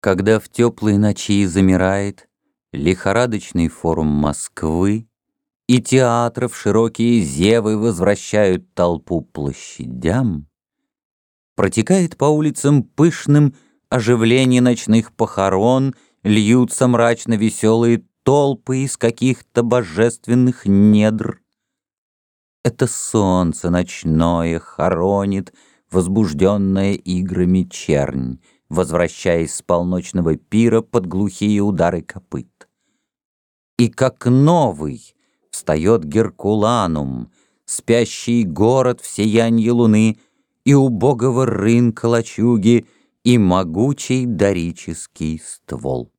Когда в теплые ночи замирает Лихорадочный форум Москвы, И театров широкие зевы Возвращают толпу площадям, Протекает по улицам пышным Оживление ночных похорон, Льются мрачно веселые толпы Из каких-то божественных недр. Это солнце ночное хоронит Возбужденное играми чернь, возвращаясь с полночного пира под глухие удары копыт. И как новый встает Геркуланум, спящий город в сиянье луны, и убогого рынка лачуги, и могучий дорический ствол.